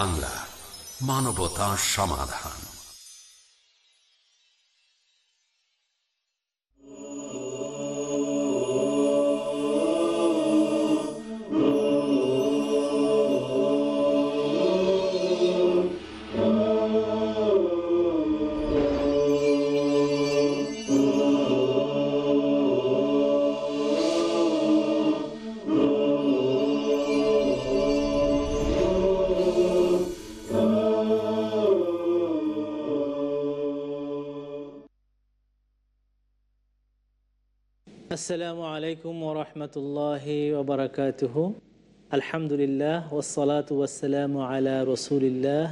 বাংলা মানবতা সমাধান। আসসালামু আলাইকুম ও ওরহমতুল্লাহ ওবরাকাতুহ আলহামদুলিল্লাহ ওসলাত ওয়াসালাম আলা রসুলিল্লাহ।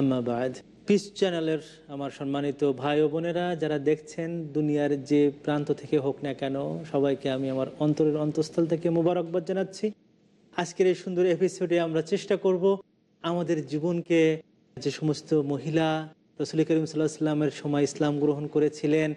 আম্মাবাদ পিস চ্যানেলের আমার সম্মানিত ভাই ও বোনেরা, যারা দেখছেন দুনিয়ার যে প্রান্ত থেকে হোক না কেন, সবাইকে আমি আমার অন্তরের অন্তঃস্থল থেকে মুবারকবাদ জানাচ্ছি। আজকের এই সুন্দর এপিসোডে আমরা চেষ্টা করব আমাদের জীবনকে যে সমস্ত মহিলা রসুল করিম সাল্লাহ সাল্লামের সময় ইসলাম গ্রহণ করেছিলেন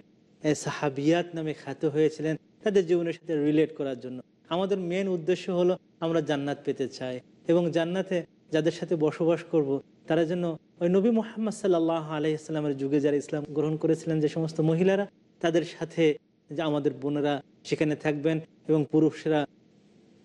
সাহাবিয়াত নামে খ্যাত হয়েছিলেন তাদের জীবনের সাথে রিলেট করার জন্য। আমাদের মেন উদ্দেশ্য হলো আমরা জান্নাত পেতে চাই এবং জান্নাতে যাদের সাথে বসবাস করব, তারা জন্য ওই নবী মোহাম্মদ সাল্লাহ আলহিসাল্লামের যুগে যারা ইসলাম গ্রহণ করেছিলেন, যে সমস্ত মহিলারা, তাদের সাথে যে আমাদের বোনেরা সেখানে থাকবেন এবং পুরুষরা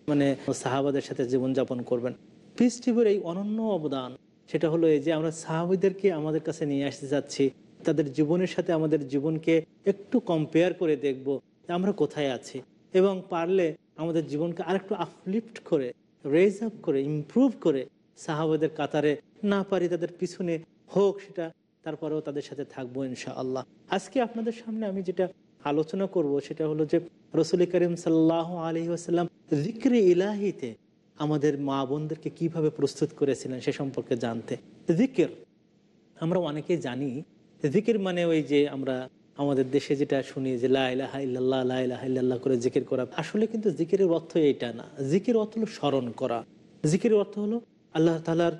মানে সাহাবাদের সাথে জীবনযাপন করবেন। পিস টিভির এই অনন্য অবদান, সেটা হলো এই যে আমরা সাহাবিদেরকে আমাদের কাছে নিয়ে আসতে যাচ্ছি, তাদের জীবনের সাথে আমাদের জীবনকে একটু কম্পেয়ার করে দেখব আমরা কোথায় আছি? এবং পারলে আমাদের জীবনকে আরেকটু আপলিফ্ট করে রেজ আপ করে ইমপ্রুভ করে সাহাবাদের কাতারে না পারি তাদের পিছনে হোক সেটা, তারপরেও তাদের সাথে থাকব ইনশা আল্লাহ আজকে আপনাদের সামনে আমি যেটা আলোচনা করব সেটা হলো যে রসুল করিম সাল্লাহ আলহি আসাল্লাম জিক্রি ইলাহিতে আমাদের মা বোনদেরকে কীভাবে প্রস্তুত করেছিলেন সে সম্পর্কে জানতে। জিকির আমরা অনেকেই জানি জিকির মানে ওই যে আমরা আমাদের দেশে যেটা শুনি যে লাইলাহা ইল্লাল্লাহ লাইলাহা করে জিকির করা। আসলে কিন্তু জিকিরের অর্থ এইটা না। জিকির অর্থ হলো স্মরণ করা। জিকিরের অর্থ হলো আল্লাহ তালার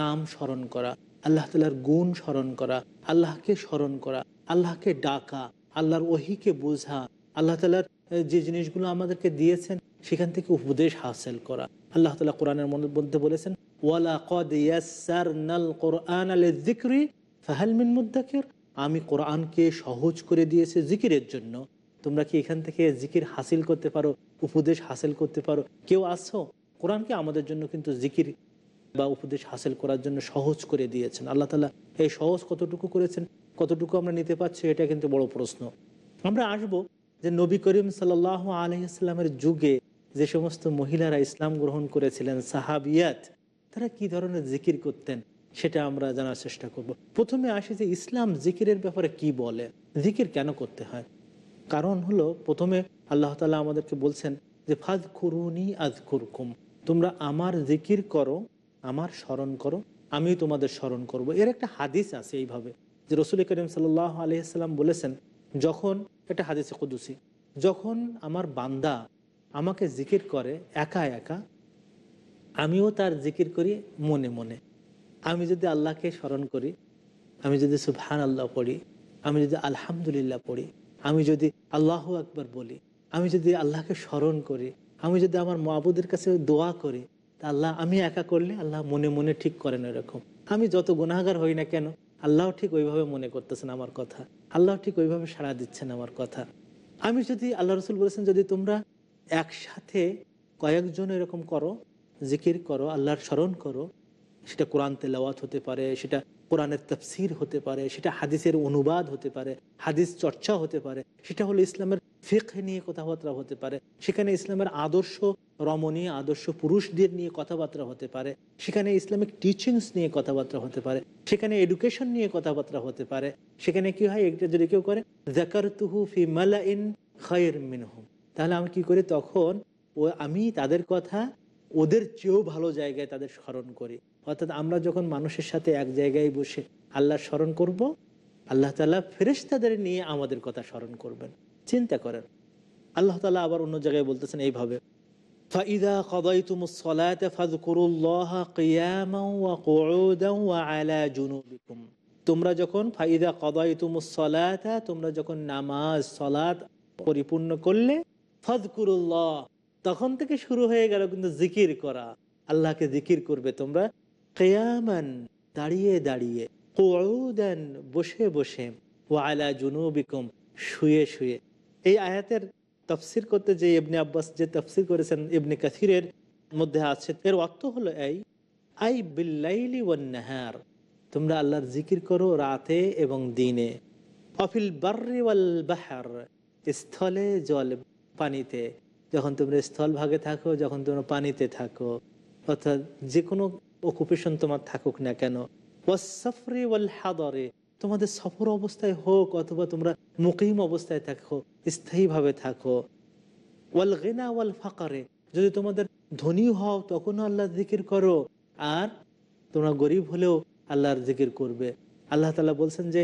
নাম স্মরণ করা, আল্লাহ তালার গুণ স্মরণ করা, আল্লাহকে স্মরণ করা, আল্লাহকে ডাকা, আল্লাহর ওহিকে বোঝা, আল্লাহ তালার যে জিনিসগুলো আমাদেরকে দিয়েছেন সেখান থেকে উপদেশ হাসিল করা। আল্লাহ তালা কোরআনের মধ্যে বলেছেন ওয়ালা কদ ইয়াসারনাল কোরআন আল জিক্রি ফাহালমিন মুদাকির আমি কোরআনকে সহজ করে দিয়েছে জিকিরের জন্য। তোমরা কি এখান থেকে জিকির হাসিল করতে পারো, উপদেশ হাসিল করতে পারো? কেউ আসো কোরআনকে আমাদের জন্য কিন্তু জিকির বা উপদেশ হাসিল করার জন্য সহজ করে দিয়েছেন। আল্লাহ তালা এই সহজ কতটুকু করেছেন, কতটুকু আমরা নিতে পারছি, এটা কিন্তু বড় প্রশ্ন। আমরা আসব যে নবী করিম সাল আলহিসাল্লামের যুগে যে সমস্ত মহিলারা ইসলাম গ্রহণ করেছিলেন, সাহাবিয়াত, তারা কি ধরনের জিকির করতেন? সেটা আমরা জানার চেষ্টা করব। প্রথমে আসি যে ইসলাম জিকিরের ব্যাপারে কি বলে? জিকির কেন করতে হয়? কারণ হলো, প্রথমে আল্লাহ তালা আমাদেরকে বলছেন যে ফাজ খুরুনি আজ খুরকুম তোমরা আমার জিকির করো, আমার স্মরণ করো আমি তোমাদের স্মরণ করব। এর একটা হাদিস আছে এইভাবে। যে রসুল করিম সাল আলহিহাল্লাম বলেছেন, যখন একটা হাদিসে কুদুসি, যখন আমার বান্দা আমাকে জিকির করে একা একা, আমিও তার জিকির করি মনে মনে। আমি যদি আল্লাহকে স্মরণ করি, আমি যদি সুবহান আল্লাহ পড়ি, আমি যদি আলহামদুলিল্লাহ পড়ি, আমি যদি আল্লাহ আকবর বলি, আমি যদি আল্লাহকে স্মরণ করি, আমি যদি আমার মাবুদের কাছে দোয়া করি, তা আল্লাহ আমি একা করলে আল্লাহ মনে মনে ঠিক করেন এরকম। আমি যত গুণাগার হই না কেন, আল্লাহ ঠিক ওইভাবে মনে করতেছেন আমার কথা। আল্লাহ ঠিক ওইভাবে সাড়া দিচ্ছেন আমার কথা। আমি যদি আল্লাহ রসুল বলেছেন, যদি তোমরা একসাথে কয়েকজন এরকম করো, জিকির করো, আল্লাহর স্মরণ করো সেটা কোরআন তেলাওয়াত হতে পারে, সেটা কোরআনের তফসির হতে পারে, সেটা হাদিসের অনুবাদ হতে পারে, হাদিস চর্চা হতে পারে, সেটা হলো ইসলামের ফেক নিয়ে কথাবার্তা হতে পারে, সেখানে ইসলামের আদর্শ রমণী, আদর্শ পুরুষদের নিয়ে কথাবার্তা হতে পারে, সেখানে ইসলামিক টিচিংস নিয়ে কথাবার্তা হতে পারে, সেখানে এডুকেশন নিয়ে কথাবার্তা হতে পারে, সেখানে কি হয়, একটা যদি কেউ করে জাকার তুহু ফি মালা ইন খয়ের মিনহুম তাহলে আমি কি করি, তখন ও আমি তাদের কথা ওদের চেয়েও ভালো জায়গায় তাদের স্মরণ করি। অর্থাৎ আমরা যখন মানুষের সাথে এক জায়গায় বসে আল্লাহ স্মরণ করব আল্লাহ তালা ফেরেশতাদের নিয়ে আমাদের কথা স্মরণ করবেন চিন্তা করেন আল্লাহ তালা আবার অন্য জায়গায় বলতেছেন এইভাবে فإذا قضيتم الصلاة فاذكروا الله قياما وقعودا وعلى جنوبكم তোমরা যখন ফাইদা কদাইতুমুস সলাতা তোমরা যখন নামাজ সলাত পরিপূর্ণ করলে ফজকুরুল্লাহ তখন থেকে শুরু হয়ে গেল কিন্তু জিকির করা আল্লাহকে জিকির করবে তোমরা কেয়ামান দাঁড়িয়ে দাঁড়িয়ে কৌদান বসে বসে ও আলা জুনুবিকুম, শুয়ে শুয়ে। এই আয়াতের তফসির করতে যে ইবনে আব্বাস যে তফসির করেছেন ইবনে কাসিরের মধ্যে আছে, এর অর্থ হলো এই, আই বিল্লাইলি ওয়ান নাহার তোমরা আল্লাহর জিকির করো রাতে এবং দিনে। অফিল বার্রি ওয়াল বাহার স্থলে জল পানিতে। যখন তোমরা স্থল ভাগে থাকো, যখন তোমরা পানিতে থাকো, অর্থাৎ যে কোনো অকুপেশন তোমার থাকুক না কেন? ওয়াসফরে ওয়াল হাদরে তোমাদের সফর অবস্থায় হোক অথবা তোমরা মুকিম অবস্থায় থাকো, স্থায়ীভাবে থাকো। ওয়াল গেনা ওয়াল ফাকারে যদি তোমাদের ধনী হও তখনও আল্লাহ জিকির করো। আর তোমরা গরিব হলেও আল্লাহর জিকির করবে। আল্লাহ তালা বলছেন যে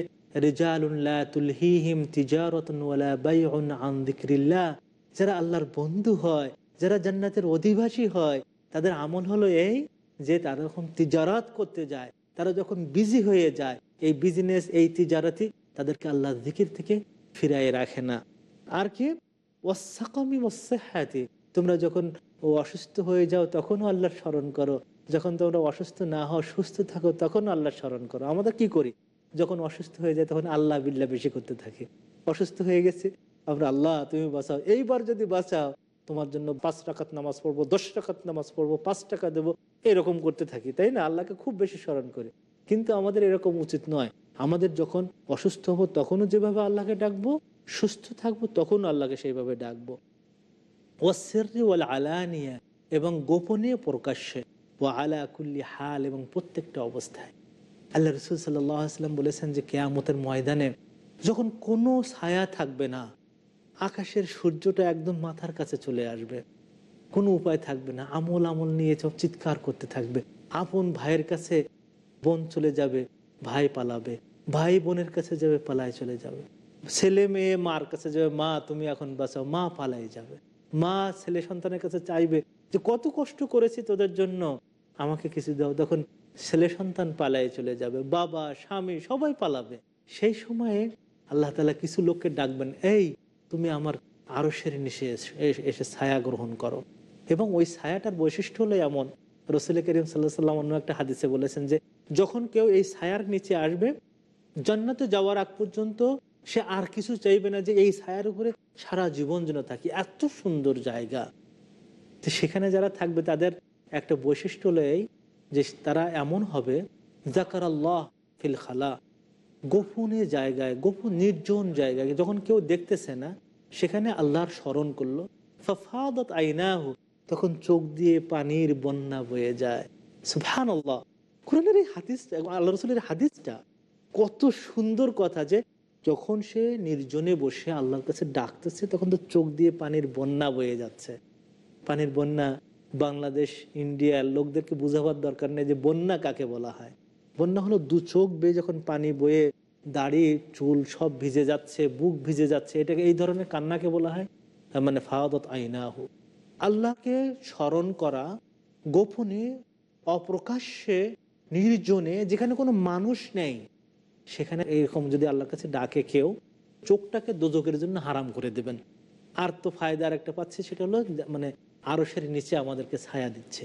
যারা আল্লাহর বন্ধু হয়, যারা জান্নাতের অধিবাসী হয়, তাদের আমল হলো এই যে তারা যখন তিজারাত করতে যায়, তারা যখন বিজি হয়ে যায়, এই বিজনেস এই তিজারাতি তাদেরকে আল্লাহ জিকির থেকে ফিরাই রাখে না। আর কি? ওয়াসাকামি ওয়াসাহাতি তোমরা যখন অসুস্থ হয়ে যাও তখনও আল্লাহর স্মরণ করো। যখন তোমরা অসুস্থ না হও, সুস্থ থাকো তখনও আল্লাহ স্মরণ করো। আমরা কি করি? যখন অসুস্থ হয়ে যায় তখন আল্লাহ বিল্লাহ বেশি করতে থাকি। অসুস্থ হয়ে গেছে, আমরা আল্লাহ তুমি বাঁচাও। এইবার যদি বাঁচাও তোমার জন্য পাঁচ টাকাত নামাজ পড়ব, দশ টাকাত নামাজ পড়ব, পাঁচ টাকা দেবো, এরকম করতে থাকি, তাই না? আল্লাহকে খুব বেশি স্মরণ করি। কিন্তু আমাদের এরকম উচিত নয়। আমাদের যখন অসুস্থ হব, তখনও যেভাবে আল্লাহকে ডাকবো, সুস্থ থাকব, তখনও আল্লাহকে সেইভাবে ডাকবো। আলানিয়া, এবং গোপনে প্রকাশ্যে ও আলা কুল্লি হাল, এবং প্রত্যেকটা অবস্থায়। আল্লাহ রসুল সাল্লাম বলেছেন যে, কেয়ামতের ময়দানে যখন কোনো ছায়া থাকবে না আকাশের সূর্যটা একদম মাথার কাছে চলে আসবে। কোনো উপায় থাকবে না। আমল আমল নিয়ে সব চিৎকার করতে থাকবে। আপন ভাইয়ের কাছে বোন চলে যাবে, ভাই পালাবে। ভাই বোনের কাছে যাবে, পালায় চলে যাবে। ছেলে মেয়ে মার কাছে যাবে, মা, তুমি এখন বাঁচাও। মা পালাই যাবে। মা ছেলে সন্তানের কাছে চাইবে যে, কত কষ্ট করেছি তোদের জন্য। আমাকে কিছু দাও। তখন ছেলে সন্তান পালায় চলে যাবে। বাবা, স্বামী সবাই পালাবে। সেই সময়ে আল্লাহ তালা কিছু লোককে ডাকবেন, এই তুমি আমার আরও সেরে নিশে এসে ছায়া গ্রহণ করো। এবং ওই ছায়াটার বৈশিষ্ট্য হলো এমন। রসুল করিম সাল্লাহ সাল্লাম অন্য একটা হাদিসে বলেছেন যে, যখন কেউ এই ছায়ার নিচে আসবে, জান্নাতে যাওয়ার আগ পর্যন্ত সে আর কিছু চাইবে না যে এই ছায়ার উপরে সারা জীবন যেন থাকি। এত সুন্দর জায়গা। তো সেখানে যারা থাকবে, তাদের একটা বৈশিষ্ট্য হলো এই যে, তারা এমন হবে জাকার আল্লাহ ফিল খালা গোপনে জায়গায়, গোপন নির্জন জায়গায় যখন কেউ দেখতেছে না, সেখানে আল্লাহর স্মরণ করল। তখন চোখ দিয়ে পানির বন্যা বয়ে যায়। সুফান আল্লাহ কোরআনের এই হাদিসটা আল্লাহ রসুলের হাদিসটা কত সুন্দর কথা যে যখন সে নির্জনে বসে আল্লাহর কাছে ডাকতেছে, তখন তো চোখ দিয়ে পানির বন্যা বয়ে যাচ্ছে। পানির বন্যা বাংলাদেশ, ইন্ডিয়ার লোকদেরকে বুঝাবার দরকার নেই যে বন্যা কাকে বলা হয়। বন্যা হলো দু চোখ বেয়ে যখন পানি বয়ে, দাড়ি, চুল সব ভিজে যাচ্ছে, বুক ভিজে যাচ্ছে, এটাকে এই ধরনের কান্নাকে বলা হয়। মানে ফাওয়াদত আইনাহু। আল্লাহকে স্মরণ করা গোপনে, অপ্রকাশ্যে, নির্জনে যেখানে কোনো মানুষ নেই, সেখানে এরকম যদি আল্লাহর কাছে ডাকে কেউ, চোখটাকে দোজকের জন্য হারাম করে দেবেন। আর তো ফায়দার একটা পাচ্ছে, সেটা হলো মানে আরসের নিচে আমাদেরকে ছায়া দিচ্ছে।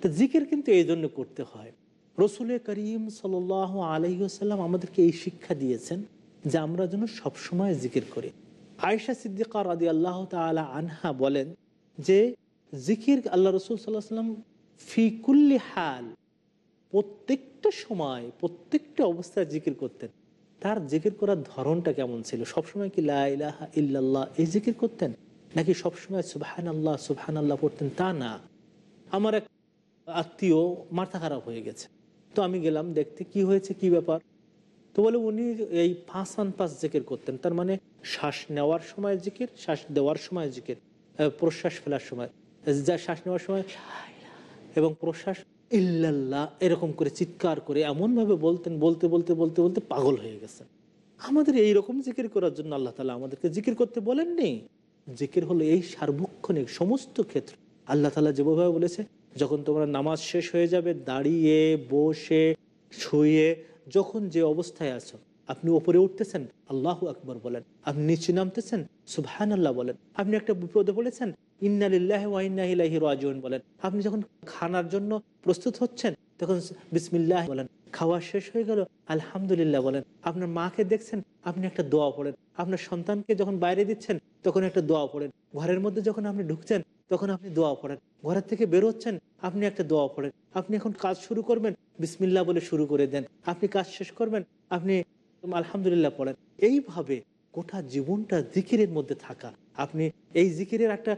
তো জিকির কিন্তু এই জন্য করতে হয়। রসুল করিম সাল আলহিসাল্লাম আমাদেরকে এই শিক্ষা দিয়েছেন যে আমরা যেন সবসময় জিকির করি। আয়সা সিদ্দিকা রাদি আল্লাহ তালা আনহা বলেন যে, জিকির আল্লাহ রসুল সাল্লাহ সাল্লাম ফিকুল্লি হাল, প্রত্যেকটা সময়, প্রত্যেকটা অবস্থায় জিকির করতেন। তার জিকির করার ধরনটা কেমন ছিল? সবসময় কি লাহ ইল্লাল্লাহ এই জিকির করতেন? নাকি সবসময় সুবহান আল্লাহ সুবহান আল্লাহ পড়তেন? তা না। আমার এক আত্মীয় মাথা খারাপ হয়ে গেছে। তো আমি গেলাম দেখতে, কি হয়েছে, কি ব্যাপার? তো বলে উনি এই পাঁচ আন পাঁচ জিকির করতেন। তার মানে শ্বাস নেওয়ার সময় জিকির, শ্বাস দেওয়ার সময় জিকির প্রশ্বাস ফেলার সময়। যা শ্বাস নেওয়ার সময় এবং প্রশ্বাস ইল্লাল্লাহ এরকম করে চিৎকার করে এমনভাবে বলতেন, বলতে বলতে বলতে বলতে পাগল হয়ে গেছে। আমাদের এই রকম জিকির করার জন্য আল্লাহ তালা আমাদেরকে জিকির করতে বলেননি। জিকির হলো এই সার্বক্ষণিক সমস্ত ক্ষেত্র। আল্লাহ তালা যেভাবে বলেছে যখন তোমরা নামাজ শেষ হয়ে যাবে, দাঁড়িয়ে, বসে, শুয়ে, যখন যে অবস্থায় আছো, আপনি ওপরে উঠতেছেন, আল্লাহ আকবর বলেন। আপনি নিচে নামতেছেন সুবহান আল্লাহ বলেন। আপনি একটা বিপদে বলেছেন ইন্নালিল্লাহ ওয়াইনাহি রাজুন বলেন। আপনি যখন খানার জন্য প্রস্তুত হচ্ছেন, তখন বিসমিল্লাহ বলেন। খাওয়া শেষ হয়ে গেল, আলহামদুলিল্লাহ বলেন। আপনার মাকে দেখছেন, আপনি একটা দোয়া পড়েন। আপনার সন্তানকে যখন বাইরে দিচ্ছেন, তখন একটা দোয়া পড়েন। ঘরের মধ্যে যখন আপনি ঢুকছেন তখন আপনি দোয়া পড়েন। ঘরের থেকে বেরোচ্ছেন আপনি একটা দোয়া পড়েন। আপনি এখন কাজ শুরু করবেন বিসমিল্লা বলে শুরু করে দেন। আপনি কাজ শেষ করবেন, আপনি আলহামদুলিল্লাহ পড়েন। এইভাবে গোটা জীবনটা জিকিরের মধ্যে থাকা। আপনি এই জিকিরের একটা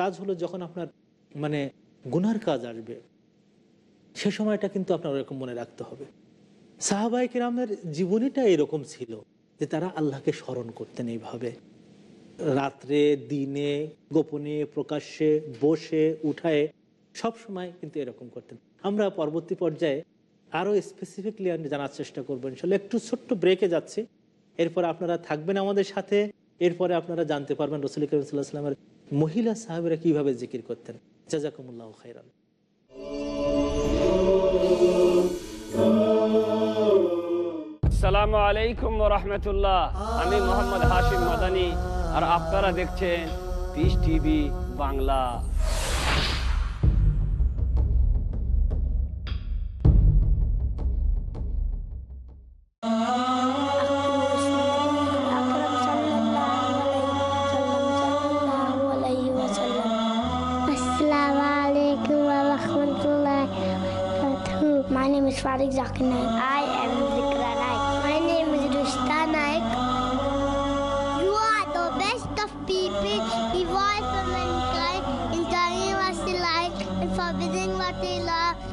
কাজ হলো যখন আপনার মানে গুনার কাজ আসবে, সে সময়টা কিন্তু আপনার এরকম মনে রাখতে হবে। সাহাবাই কিরামের জীবনীটা এরকম ছিল যে তারা আল্লাহকে স্মরণ করতেন এইভাবে। রাত্রে, দিনে, গোপনে, প্রকাশ্যে, বসে, উঠায় সব সময় কিন্তু এরকম করতেন। আমরা পরবর্তী পর্যায়ে আরও স্পেসিফিকলি আমি জানার চেষ্টা করব ইনশাল্লাহ একটু ছোট্ট ব্রেকে যাচ্ছি। এরপর আপনারা থাকবেন আমাদের সাথে। এরপরে আপনারা জানতে পারবেন রসুল করিম মহিলা সাহেবেরা কীভাবে জিকির করতেন। জাজাকুমুল্লাহ খাইরান। আসসালামু আলাইকুম রহমতুল্লাহ। আমি মোহাম্মদ হাশিম মাদানি। আর আপনারা দেখছেন peace TV Bangla Assalamu alaikum wa rahmatullahi wa barakatuh. My name is Farid Zakir Naik. I am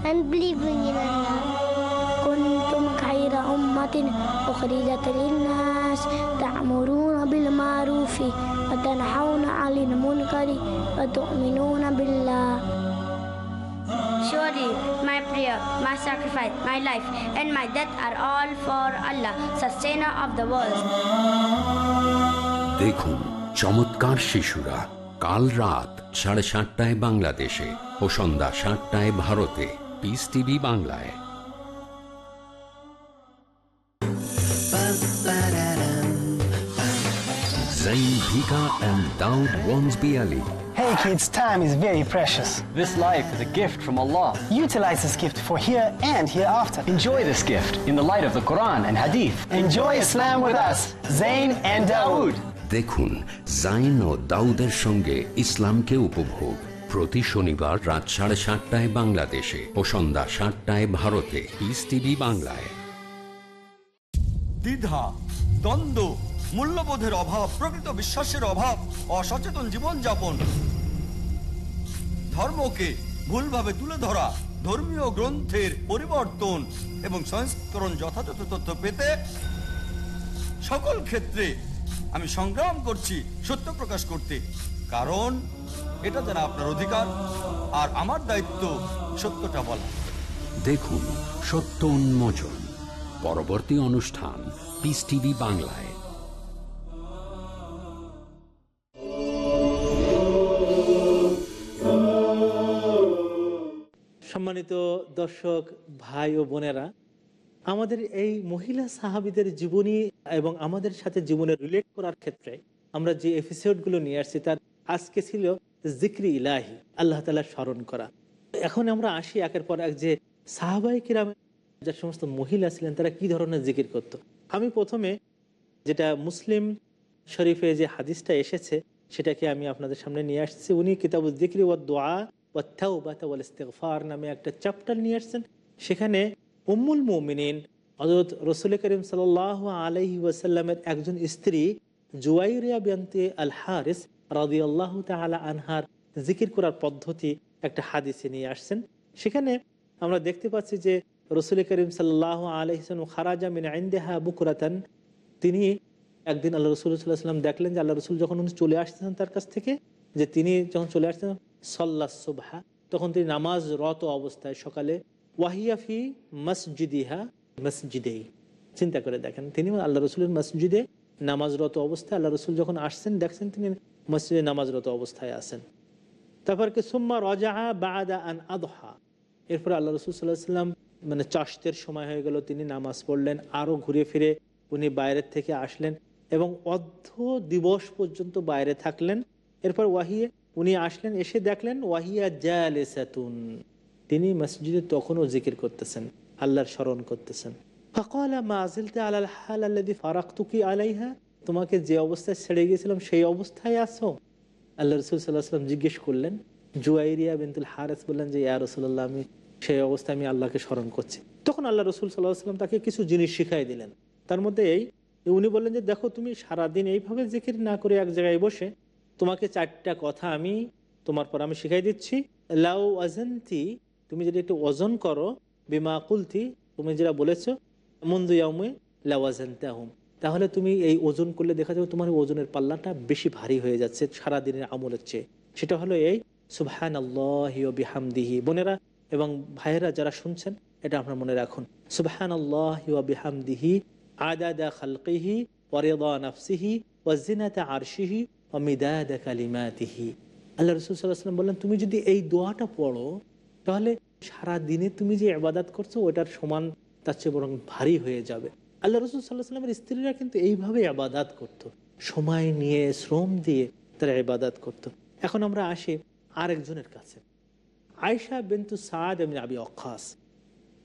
and believing in Allah. كنتم خير أمة أخرجت للناس تأمرون بالمعروف وتنحون عن المنكر وتؤمنون بالله Surely my prayer, my sacrifice, my life, and my death are all for Allah, sustainer of the world. দেখুন চমৎকার শিশুরা কাল রাত সাড়ে সাতটায় বাংলাদেশে ও সন্ধ্যা সাতটায় ভারতে পিস টিভি বাংলায় Zain Bhika and Daud Wansby Ali. Hey kids, time is very precious. This life is a gift from Allah. Utilize this gift for here and hereafter. Enjoy this gift in the light of the Quran and Hadith. Enjoy Islam with us, Zain and Dawood. দেখুন জাইন ও দাউদের সঙ্গে ইসলামকে উপভোগ প্রতি শনিবার রাত সাড়ে সাতটায় বাংলাদেশে ও সন্ধ্যা সাতটায় ভারতে। পিস টিভি বাংলায়। দ্বিধা, দ্বন্দ্ব, মূল্যবোধের অভাব, প্রকৃত বিশ্বাসের অভাব, অসচেতন জীবনযাপন। ধর্মকে ভুলভাবে তুলে ধরা, ধর্মীয় গ্রন্থের পরিবর্তন এবং সংস্করণ যথাযথ তথ্য পেতে সকল ক্ষেত্রে আমি সংগ্রাম করছি সত্য প্রকাশ করতে। কারণ এটা যেন আপনার অধিকার আর আমার দায়িত্ব সত্যটা বলা। দেখুন সত্য উন্মোচন পরবর্তী অনুষ্ঠান পিস টিভি বাংলায়। সম্মানিত দর্শক ভাই ও বোনেরা আমাদের এই মহিলা সাহাবিদের জীবনী এবং আমাদের সাথে জীবনে রিলেট করার ক্ষেত্রে আমরা যে এপিসোডগুলো নিয়ে আসছি তার আজকে ছিল জিক্রি ইলাহি, আল্লাহ তালা স্মরণ করা। এখন আমরা আসি একের পর এক যে সাহাবাই কিরামে যে সমস্ত মহিলা ছিলেন, তারা কি ধরনের জিকির করত। আমি প্রথমে যেটা মুসলিম শরীফে যে হাদিসটা এসেছে, সেটাকে আমি আপনাদের সামনে নিয়ে আসছি। উনি কিতাব জিক্রি ও দোয়া নামে একটা চ্যাপ্টার নিয়ে আসছেন। সেখানে উম্মুল মোমিনিন হজরত রসুল করিম সাল আলহি ওয়াসাল্লামের একজন স্ত্রী জুয়াইরিয়া বিয়ন্তে আল হারিস রাদি আল্লাহ তালা আনহার জিকির করার পদ্ধতি একটা হাদিসে নিয়ে আসছেন। সেখানে আমরা দেখতে পাচ্ছি যে রসুল করিম সাল্লাহ আলহিসাম খারাজা মিন আইন্দেহা বুকুরাতান। তিনি একদিন আল্লাহ রসুল সাল্লাহ দেখলেন যে আল্লাহ রসুল যখন উনি চলে আসতেছেন তার কাছ থেকে, যে তিনি যখন চলে আসতেন সল্লা সুবহা, তখন তিনি নামাজ রত অবস্থায় সকালে ওয়াহিয়াফি মসজিদিহা মসজিদেই। চিন্তা করে দেখেন, তিনি আল্লাহ রসুলের মসজিদে নামাজরত অবস্থায় আল্লাহ রসুল যখন আসছেন, দেখছেন তিনি মসজিদে নামাজরত অবস্থায় আছেন। তারপর কি, সুম্মা রজাহা বাদা আন আদহা এরপর আল্লাহ রসুল সাল্লাহ সাল্লাম মানে চাষতের সময় হয়ে গেল, তিনি নামাজ পড়লেন আরও ঘুরে ফিরে উনি বাইরের থেকে আসলেন এবং অর্ধ দিবস পর্যন্ত বাইরে থাকলেন। এরপর ওয়াহিয়ে উনি আসলেন, এসে দেখলেন, ওয়াহিয়া জালেসাতুন তিনি মসজিদে তখনও জিকির করতেছেন, আল্লাহর স্মরণ করতেছেন। ফকালা মাজিলতে আলাল হাল ফারাক্তুকি আলাইহা তোমাকে যে অবস্থায় ছেড়ে গিয়েছিলাম, সেই অবস্থায় আসো আল্লাহ রসুল সাল্লাহ সাল্লাম জিজ্ঞেস করলেন, জুয়াইরিয়া বিনতুল হারেস বললেন যে, ইয়া রসুল্লাহ আমি সেই অবস্থায় আমি আল্লাহকে স্মরণ করছি। তখন আল্লাহ রসুল সাল্লাহ সাল্লাম তাকে কিছু জিনিস শিখাই দিলেন। তার মধ্যে এই, উনি বললেন যে, দেখো, তুমি সারাদিন এইভাবে জিকির না করে এক জায়গায় বসে, তোমাকে চারটা কথা আমি, তোমার পর আমি শিখাই দিচ্ছি। লাউ আজন্তি তুমি যদি একটু ওজন করো, বিমা কুলতি, তুমি যেটা বলেছ মন্দু ইয়ামে লাওয়াজান্তে আহম তাহলে তুমি এই ওজন করলে দেখা যাবে তোমার ওজনের পাল্লাটা বেশি ভারী হয়ে যাচ্ছে সারাদিনের আমলের চেয়ে। সেটা হলো এই সুবহান আল্লাহ বিহামদিহি। বোনেরা এবং ভাইয়েরা যারা শুনছেন, এটা আপনার মনে রাখুন। সুবহান আল্লাহ বিহামদিহি, আদাদা খালকিহি ওয়ারিদা নাফসিহি ওয়াজিনাতা আরশিহি ও মিদাদা কালিমাতিহি। আল্লাহ রসুল সাল্লাহ সাল্লাম বললেন, তুমি যদি এই দোয়াটা পড়ো, তাহলে সারা দিনে তুমি যে আবাদাত করছ, ওটার সমান তার চেয়ে বরং ভারী হয়ে যাবে। আল্লাহ রসুল সাল্লাহ সাল্লামের স্ত্রীরা কিন্তু এইভাবে আবাদাত করত। সময় নিয়ে, শ্রম দিয়ে তারা আবাদাত করত। এখন আমরা আসি আরেকজনের কাছে। আয়সা বিন্তু সাদ এমনি আবি অক্কাস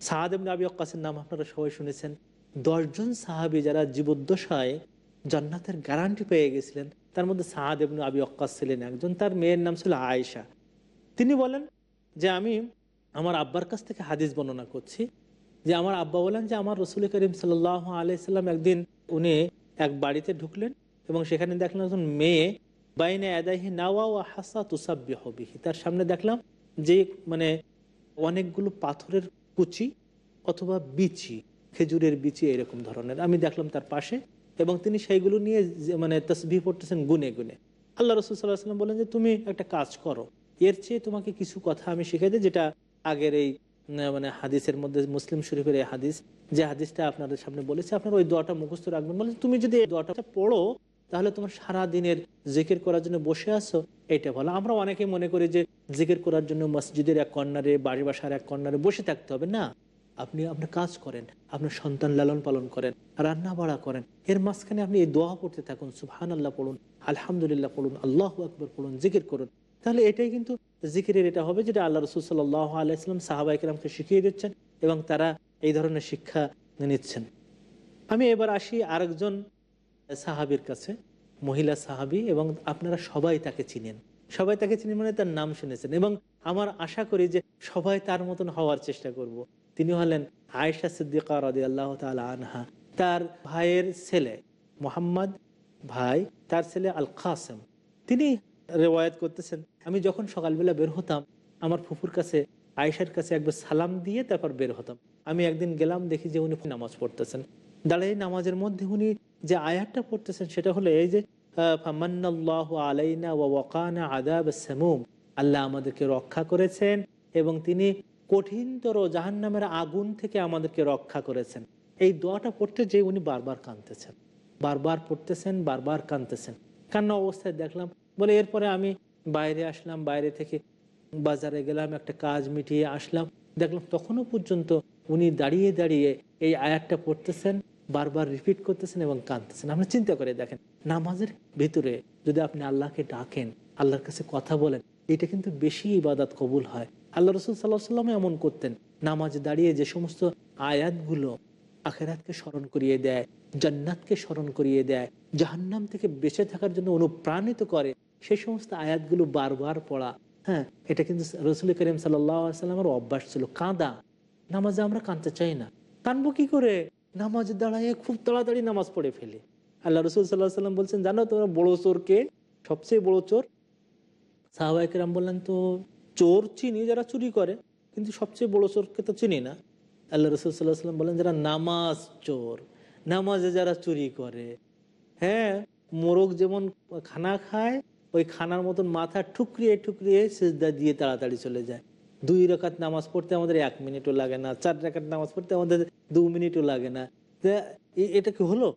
সাদ এমনি আবি অক্কাসের নাম আপনারা সবাই শুনেছেন। দশজন সাহাবি যারা জীবদ্দশায় জান্নাতের গ্যারান্টি পেয়ে গেছিলেন, তার মধ্যে সাদ এমনি আবি অক্কাস ছিলেন একজন। তার মেয়ের নাম ছিল আয়েশা। তিনি বলেন যে, আমি আমার আব্বার কাছ থেকে হাদিস বর্ণনা করছি। যে আমার আব্বা বলেন যে আমার রসুল করিম সাল আলাইসাল্লাম একদিন উনি এক বাড়িতে ঢুকলেন এবং সেখানে দেখলাম একজন মেয়ে, বাইনে আদাহি নাওয়া ও হাসা তুসাব্বি হবিহি তার সামনে দেখলাম যে মানে অনেকগুলো পাথরের কুচি অথবা বিচি, খেজুরের বিচি এরকম ধরনের। আমি দেখলাম তার পাশে এবং তিনি সেইগুলো নিয়ে মানে তসবি পড়তেছেন গুনে গুনে। আল্লাহ রসুল সাল্লাহ সাল্লাম বলেন যে, তুমি একটা কাজ করো। এর চেয়ে তোমাকে কিছু কথা আমি শিখাই দিই যেটা আগের এই মানে হাদিসের মধ্যে মুসলিম শরীফের এই হাদিস, যে হাদিসটা আপনাদের সামনে বলেছে, আপনারা ওই দোয়াটা মুখস্থ রাখবেন। বলে তুমি যদি এই দোয়াটা পড়ো, তাহলে তোমার সারা দিনের জিকির করার জন্য বসে আসো এটা ভালো। আমরা অনেকে মনে করি যে জিকির করার জন্য মসজিদের এক কর্নারে বাড়ি বাসার এক কর্নারে বসে থাকতে হবে। না, আপনি আপনার কাজ করেন, আপনার সন্তান লালন পালন করেন, রান্না বাড়া করেন। এর মাঝখানে আপনি এই দোয়া পড়তে থাকুন সুবহান আল্লাহ পড়ুন, আলহামদুলিল্লাহ পড়ুন, আল্লাহ আকবর পড়ুন, জিকির করুন। তাহলে এটাই কিন্তু জিকিরের এটা হবে যেটা আল্লাহ রসুল সাল্লাহ আলাইসলাম সাহাবাইকরামকে শিখিয়ে দিচ্ছেন এবং তারা এই ধরনের শিক্ষা নিচ্ছেন। আমি এবার আসি আরেকজন সাহাবির কাছে, মহিলা সাহাবি, এবং আপনারা সবাই তাকে চিনেন। সবাই তাকে চিনেন মানে তার নাম শুনেছেন এবং আমার আশা করি যে সবাই তার মতন হওয়ার চেষ্টা করব। তিনি হলেন আয়েশা সিদ্দিকা রদি আল্লাহ তালা আনহা। তার ভাইয়ের ছেলে মোহাম্মদ ভাই, তার ছেলে আল কাসেম তিনি রেওয়ায়ত করতেছেন। আমি যখন সকালবেলা বের হতাম আমার ফুফুর কাছে আয়েশার কাছে একবার সালাম দিয়ে তারপর বের হতাম। আমি একদিন গেলাম দেখি যে উনি নামাজ পড়তেছেন। দাঁড়িয়ে নামাজের মধ্যে উনি যে আয়াতটা পড়তেছেন সেটা হলো এই যে আহ, আলাইনা ওয়া ওয়াকানা আযাব সামুম আল্লাহ আমাদেরকে রক্ষা করেছেন এবং তিনি কঠিনতর জাহান্নামের আগুন থেকে আমাদেরকে রক্ষা করেছেন। এই দোয়াটা পড়তে যে উনি বারবার কাঁদতেছেন। বারবার পড়তেছেন বারবার কাঁদতেছেন। কান্না অবস্থায় দেখলাম বলে এরপরে আমি বাইরে আসলাম, বাইরে থেকে বাজারে গেলাম, একটা কাজ মিটিয়ে আসলাম। দেখলাম তখনও পর্যন্ত উনি দাঁড়িয়ে দাঁড়িয়ে এই আয়াতটা পড়তেছেন, বারবার রিপিট করতেছেন এবং কাঁদতেছেন। আপনি চিন্তা করে দেখেন, নামাজের ভিতরে যদি আপনি আল্লাহকে ডাকেন, আল্লাহর কাছে কথা বলেন, এটা কিন্তু বেশি ইবাদত কবুল হয়। আল্লাহ রসুল সাল্লাহ সাল্লাম এমন করতেন, নামাজ দাঁড়িয়ে যে সমস্ত আয়াতগুলো আখেরাতকে স্মরণ করিয়ে দেয়, জান্নাতকে স্মরণ করিয়ে দেয়, জাহান্নাম থেকে বেঁচে থাকার জন্য অনুপ্রাণিত করে সেই সমস্ত আয়াতগুলো বারবার পড়া। হ্যাঁ এটা কিন্তু রসুল করিম সাল্লামের অভ্যাস ছিল, কাঁদা। নামাজে আমরা কাঁদতে চাই না। কানবো কি করে? নামাজে দাঁড়ায় খুব তাড়াতাড়ি নামাজ পড়ে ফেলে। আল্লাহ রসুল সাল্লাহ সাল্লাম বলছেন, জানো তোমরা বড় চোরকে? সবচেয়ে বড় চোর? সাহবাইকেরাম বললেন, তো চোর চিনি, যারা চুরি করে। কিন্তু সবচেয়ে বড় চোরকে তো চিনি না। আল্লাহ রসুল সাল্লাহ সাল্লাম বলেন যারা নামাজ চোর, নামাজে যারা চুরি করে হ্যাঁ মোরগ যেমন খানা খায় ওই খানার মতন মাথা ঠুকরিয়ে ঠুকরিয়ে সেজদা দিয়ে তাড়াতাড়ি চলে যায়। দুই রেখাত নামাজ পড়তে আমাদের এক মিনিটও লাগে না, চার রেখাত নামাজ পড়তে আমাদের দু মিনিটও লাগে না। এটা কি হলো?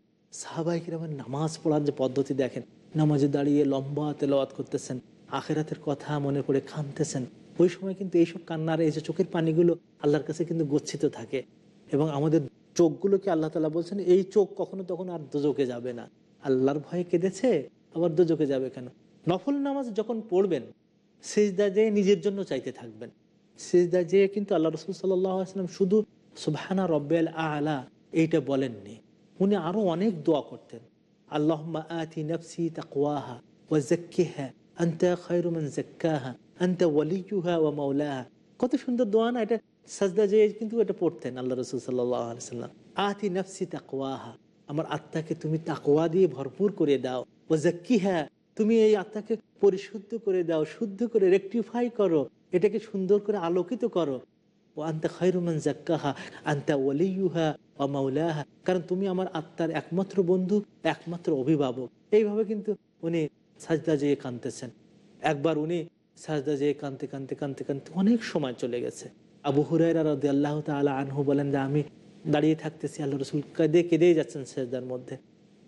সাহাবাহিকের নামাজ পড়ার যে পদ্ধতি দেখেন, নামাজে দাঁড়িয়ে লম্বা তেলাওয়াত করতেছেন, আখেরাতের কথা মনে করে কানতেছেন ওই সময় কিন্তু এইসব কান্নার এই যে চোখের পানিগুলো আল্লাহর কাছে কিন্তু গচ্ছিত থাকে এবং আমাদের চোখগুলোকে আল্লাহ তালা বলছেন, এই চোখ কখনো তখন আর দোজকে যাবে না। আল্লাহর ভয়ে কেঁদেছে, আবার দোজকে যাবে কেন? নফল নামাজ যখন পড়বেন, সেজদা যেয়ে নিজের জন্য চাইতে থাকবেন। সেজদা যেয়ে কিন্তু আল্লাহ রসুল সাল্লাম শুধু সুবহানা রব্বেল আলা এইটা বলেননি। উনি আরও অনেক দোয়া করতেন। আল্লাহ আতি নফসি তাকওয়াহা মান আনতা ওয়ালিয়ুহা ওয়া মাওলাহা। কত সুন্দর দোয়া না, এটা সাজদা যে কিন্তু এটা পড়তেন আল্লাহ রসুল সাল্লাম। আতি নফসি তাকওয়াহা, আমার আত্মাকে তুমি তাকওয়া দিয়ে ভরপুর করে দাও। ও জাক্কিহা তুমি এই আত্মাকে পরিশুদ্ধ করে দাও, শুদ্ধ করে রেকটিফাই করো, এটাকে সুন্দর করে আলোকিত করো। ও আন্তা খৈরুমান জাক্কাহা আন্তা ওয়ালিউহা ও মাউলাহা কারণ তুমি আমার আত্মার একমাত্র বন্ধু, একমাত্র অভিভাবক। এইভাবে কিন্তু উনি সাজদা যেয়ে কানতেছেন একবার উনি সাজদা যেয়ে কানতে কানতে কানতে কানতে অনেক সময় চলে গেছে। আবু হুরাইরা রদি আল্লাহ তালা আনহু বলেন যে, আমি দাঁড়িয়ে থাকতেছি আল্লাহ রসুল কেঁদে কেঁদেই যাচ্ছেন সেজদার মধ্যে?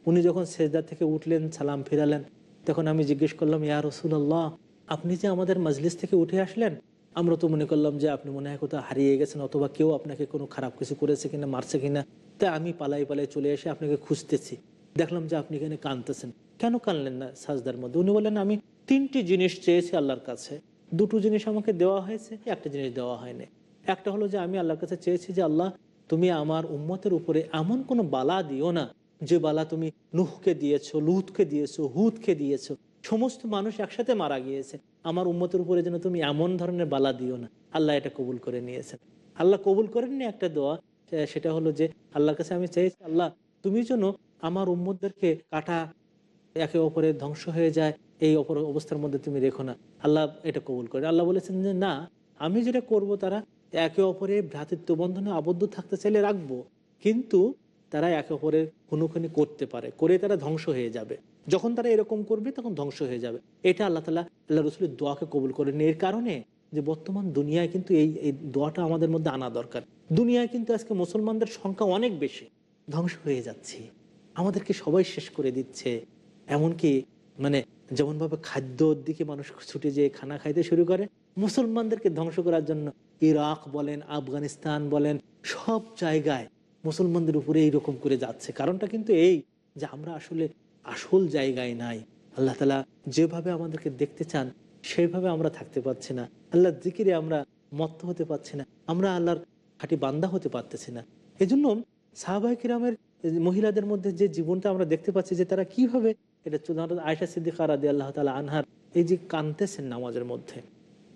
উনি যখন সেজদা থেকে উঠলেন, সালাম ফিরালেন তখন আমি জিজ্ঞেস করলাম, ইয়া রসুল্লাহ আপনি যে আমাদের মজলিস থেকে উঠে আসলেন, আমরা তো মনে করলাম যে আপনি মনে হয় কোথাও হারিয়ে গেছেন অথবা কেউ আপনাকে কোনো খারাপ কিছু করেছে কিনা, মারছে কিনা। তাই আমি পালাই পালাই চলে এসে আপনাকে খুঁজতেছি। দেখলাম যে আপনি এখানে কানতেছেন কেন কানলেন না সাজদার মধ্যে? উনি বললেন, আমি তিনটি জিনিস চেয়েছি আল্লাহর কাছে। দুটো জিনিস আমাকে দেওয়া হয়েছে, একটা জিনিস দেওয়া হয়নি। একটা হলো যে আমি আল্লাহর কাছে চেয়েছি যে, আল্লাহ, তুমি আমার উম্মতের উপরে এমন কোনো বালা দিও না যে বালা তুমি নুহকে দিয়েছ, লুতকে দিয়েছ, হুদকে দিয়েছ, সমস্ত মানুষ একসাথে মারা গিয়েছে। আমার উম্মতের উপরে যেন তুমি এমন ধরনের বালা দিও না। আল্লাহ এটা কবুল করে নিয়েছেন। আল্লাহ কবুল করেননি একটা দোয়া সেটা হলো যে, আল্লাহর কাছে আমি চাইছি আল্লাহ, তুমি যেন আমার উম্মতদেরকে কাটা একে অপরে ধ্বংস হয়ে যায়, এই অপর অবস্থার মধ্যে তুমি রেখো না। আল্লাহ এটা কবুল করে আল্লাহ বলেছেন যে, না, আমি যেটা করব তারা একে অপরে ভ্রাতৃত্ব বন্ধনে আবদ্ধ থাকতে চাইলে রাখব। কিন্তু তারা একে অপরের খুনোখুনি করতে পারে, করে তারা ধ্বংস হয়ে যাবে। যখন তারা এরকম করবে, তখন ধ্বংস হয়ে যাবে। এটা আল্লাহ তালা আল্লাহ রসুলের দোয়াকে কবুল করেন। এর কারণে যে বর্তমান দুনিয়ায় কিন্তু এই এই দোয়াটা আমাদের মধ্যে আনা দরকার। দুনিয়ায় কিন্তু আজকে মুসলমানদের সংখ্যা অনেক বেশি। ধ্বংস হয়ে যাচ্ছে। আমাদেরকে সবাই শেষ করে দিচ্ছে। এমনকি মানে যেমনভাবে খাদ্যর দিকে মানুষ ছুটে যেয়ে খানা খাইতে শুরু করে, মুসলমানদেরকে ধ্বংস করার জন্য ইরাক বলেন, আফগানিস্তান বলেন, সব জায়গায় মুসলমানদের উপরে এইরকম করে যাচ্ছে। কারণটা কিন্তু এই যে আমরা আসলে আসল জায়গায় নাই। আল্লাহ তালা যেভাবে আমাদেরকে দেখতে চান, সেভাবে আমরা থাকতে পারছি না। আল্লাহর দিকিরে আমরা মত্ত হতে পারছি না। আমরা আল্লাহর খাঁটি বান্দা হতে পারতেছি না। এজন্য সাহাবাই কিরামের মহিলাদের মধ্যে যে জীবনটা আমরা দেখতে পাচ্ছি যে তারা কীভাবে এটা আয়সা সিদ্দিকা রাদি আল্লাহ তালা আনহার এই যে কানতেছেন নামাজের মধ্যে,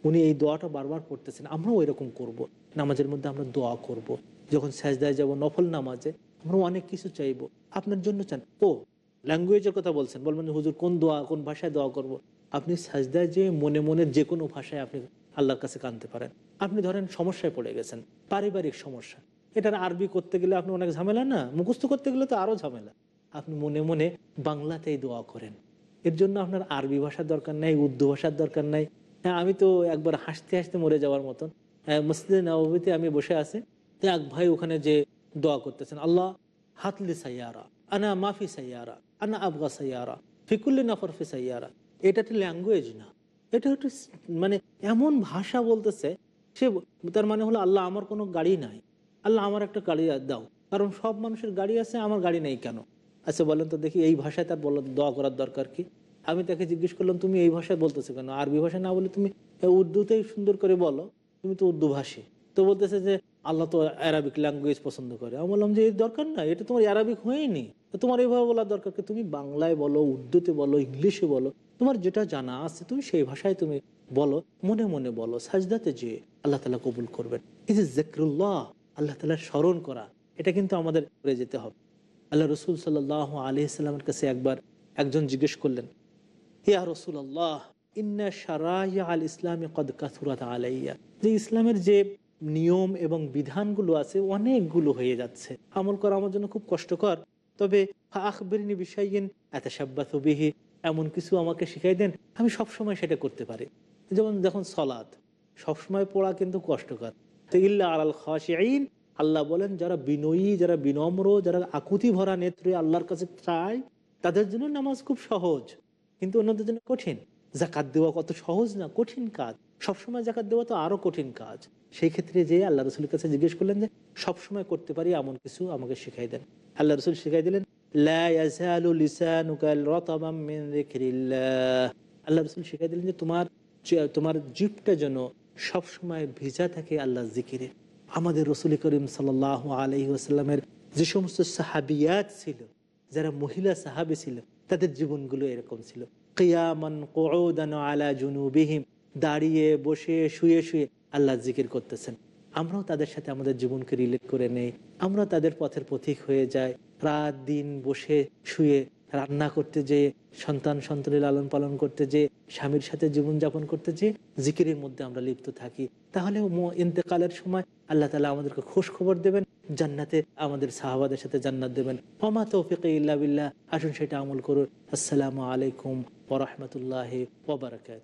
উনি এই দোয়াটা বারবার পড়তেছেন, আমরাও এরকম করব। নামাজের মধ্যে আমরা দোয়া করব। যখন সাজদায় যাব নফল নামাজে আমরা অনেক কিছু চাইব। আপনার জন্য চান। ও ল্যাঙ্গুয়েজের কথা বলছেন। বলবেন হুজুর কোন দোয়া কোন ভাষায় দোয়া করব। আপনি সাজদায় যে মনে মনে যে কোনো ভাষায় আপনি আল্লাহর কাছে কানতে পারেন। আপনি ধরেন সমস্যায় পড়ে গেছেন পারিবারিক সমস্যা। এটার আরবি করতে গেলে আপনি অনেক ঝামেলা না? মুখস্থ করতে গেলে তো আরও ঝামেলা। আপনি মনে মনে বাংলাতেই দোয়া করেন। এর জন্য আপনার আরবি ভাষার দরকার নাই উর্দু ভাষার দরকার নাই। হ্যাঁ আমি তো একবার হাসতে হাসতে মরে যাওয়ার মতন। হ্যাঁ, মসজিদে নবীতে আমি বসে আছি। এক ভাই ওখানে যে দোয়া করতেছেন, আল্লাহ, হাতলি সাইয়ারা, আনা মাফি সাইয়ারা, আনা আবগা সাইয়ারা, ফিকুল্লি নফর ফি সাইয়ারা। এটা তো ল্যাঙ্গুয়েজ না। এটা স- মানে এমন ভাষা বলতেছে, সে তার মানে হলো, আল্লাহ, আমার কোনো গাড়ি নাই। আল্লাহ, আমার একটা গাড়ি দাও। কারণ সব মানুষের গাড়ি আছে, আমার গাড়ি নেই কেন? আচ্ছা বলেন তো দেখি, এই ভাষায় তার বলা, দোয়া করার দরকার কি? আমি তাকে জিজ্ঞেস করলাম, তুমি এই ভাষায় বলতেছো কেন? আরবি ভাষায় না বলে তুমি উর্দুতেই সুন্দর করে বলো, তুমি তো উর্দু ভাষী। তো বলতেছে যে আল্লাহ তো অ্যারাবিক ল্যাঙ্গুয়েজ পছন্দ করে। আমি বললাম যে, এর দরকার না, এটা তোমার অ্যারাবিক হয়নি। তোমার এইভাবে বলার দরকার কি? তুমি বাংলায় বলো, উর্দুতে বলো, ইংলিশে বলো, তোমার যেটা জানা আছে তুমি সেই ভাষায় তুমি বলো, মনে মনে বলো, সাজদাতে যে আল্লাহ তালা কবুল করবেন। যে জেকরুল্লাহ, আল্লাহ তালা স্মরণ করা, এটা কিন্তু আমাদের করে যেতে হবে। আল্লাহ রসুল সাল্লাহ আলিয়াল্লামের কাছে একবার একজন জিজ্ঞেস করলেন, ইয়া রসুল আল্লাহ ইন্না সারাইয়া আল ইসলামে কদ কাথুরাত আলাইয়া। যে ইসলামের যে নিয়ম এবং বিধানগুলো আছে, অনেকগুলো হয়ে যাচ্ছে। আমল করা আমার জন্য খুব কষ্টকর। তবে আখবরিনী বিষয়ন এত সাব্বাতবিহি এমন কিছু আমাকে শিখাই দেন, আমি সবসময় সেটা করতে পারি। যেমন যখন সলাদ সবসময় পড়া কিন্তু কষ্টকর। ইল্লা আল খাশিন আল্লাহ বলেন, যারা বিনয়ী, যারা বিনম্র, যারা আকুতি ভরা নেত্রে আল্লাহর কাছে চায়, তাদের জন্য নামাজ খুব সহজ। কিন্তু অন্যদের জন্য কঠিন। জাকাত দেওয়া কত সহজ না, কঠিন কাজ। সবসময় জাকাত দেওয়া তো আরও কঠিন কাজ। সেই ক্ষেত্রে যে আল্লাহ রসুলের কাছে জিজ্ঞেস করলেন যে, সবসময় করতে পারি এমন কিছু আমাকে শিখাই দেন। আল্লাহ রসুল শিখাই দিলেন। আল্লাহ রসুল শিখাই দিলেন যে, তোমার তোমার জিপটা যেন সবসময় ভেজা থাকে আল্লাহ জিকিরে। আমাদের রসুল করিম সাল আলহি যে সমস্ত সাহাবিয়াত ছিল, যারা মহিলা সাহাবি ছিল, তাদের জীবনগুলো এরকম ছিল। কিয়ামান আলা দাঁড়িয়ে বসে শুয়ে শুয়ে আল্লাহ জিকির করতেছেন। আমরাও তাদের সাথে আমাদের জীবনকে রিলেট করে নেই। আমরা তাদের পথের পথিক হয়ে যাই। রাত দিন বসে শুয়ে রান্না করতে যে সন্তান সন্তানের লালন পালন করতে যে স্বামীর সাথে জীবনযাপন করতে যে জিকিরের মধ্যে আমরা লিপ্ত থাকি। তাহলে ইন্তেকালের সময় আল্লাহ তালা আমাদেরকে খোঁজ খবর দেবেন, জান্নাতে আমাদের সাহাবাদের সাথে জান্নাত দেবেন। হমা তৌফিক ইল্লা বিল্লাহ। আসুন সেটা আমল করুন। আসসালামু আলাইকুম ওরহমতুল্লাহ ওবরাকাত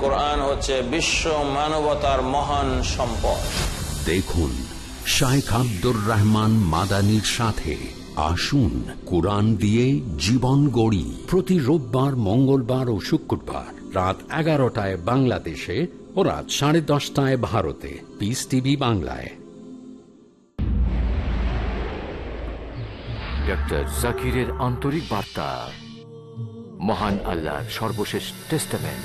কোরআন হচ্ছে বিশ্ব মানবতার মহান সম্পদ। দেখুন শাইখ আব্দুর রহমান মাদানির সাথে আসুন কোরআন দিয়ে জীবন গড়ি। প্রতি রোববার মঙ্গলবার ও শুক্রবার রাত এগারোটায় বাংলাদেশে ও রাত সাড়ে দশটায় ভারতে। পিস টিভি বাংলায়। ডক্টর জাকিরের আন্তরিক বার্তা। মহান আল্লাহর সর্বশেষ টেস্টামেন্ট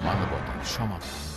টিভি বাংলা মানবতার সমাধান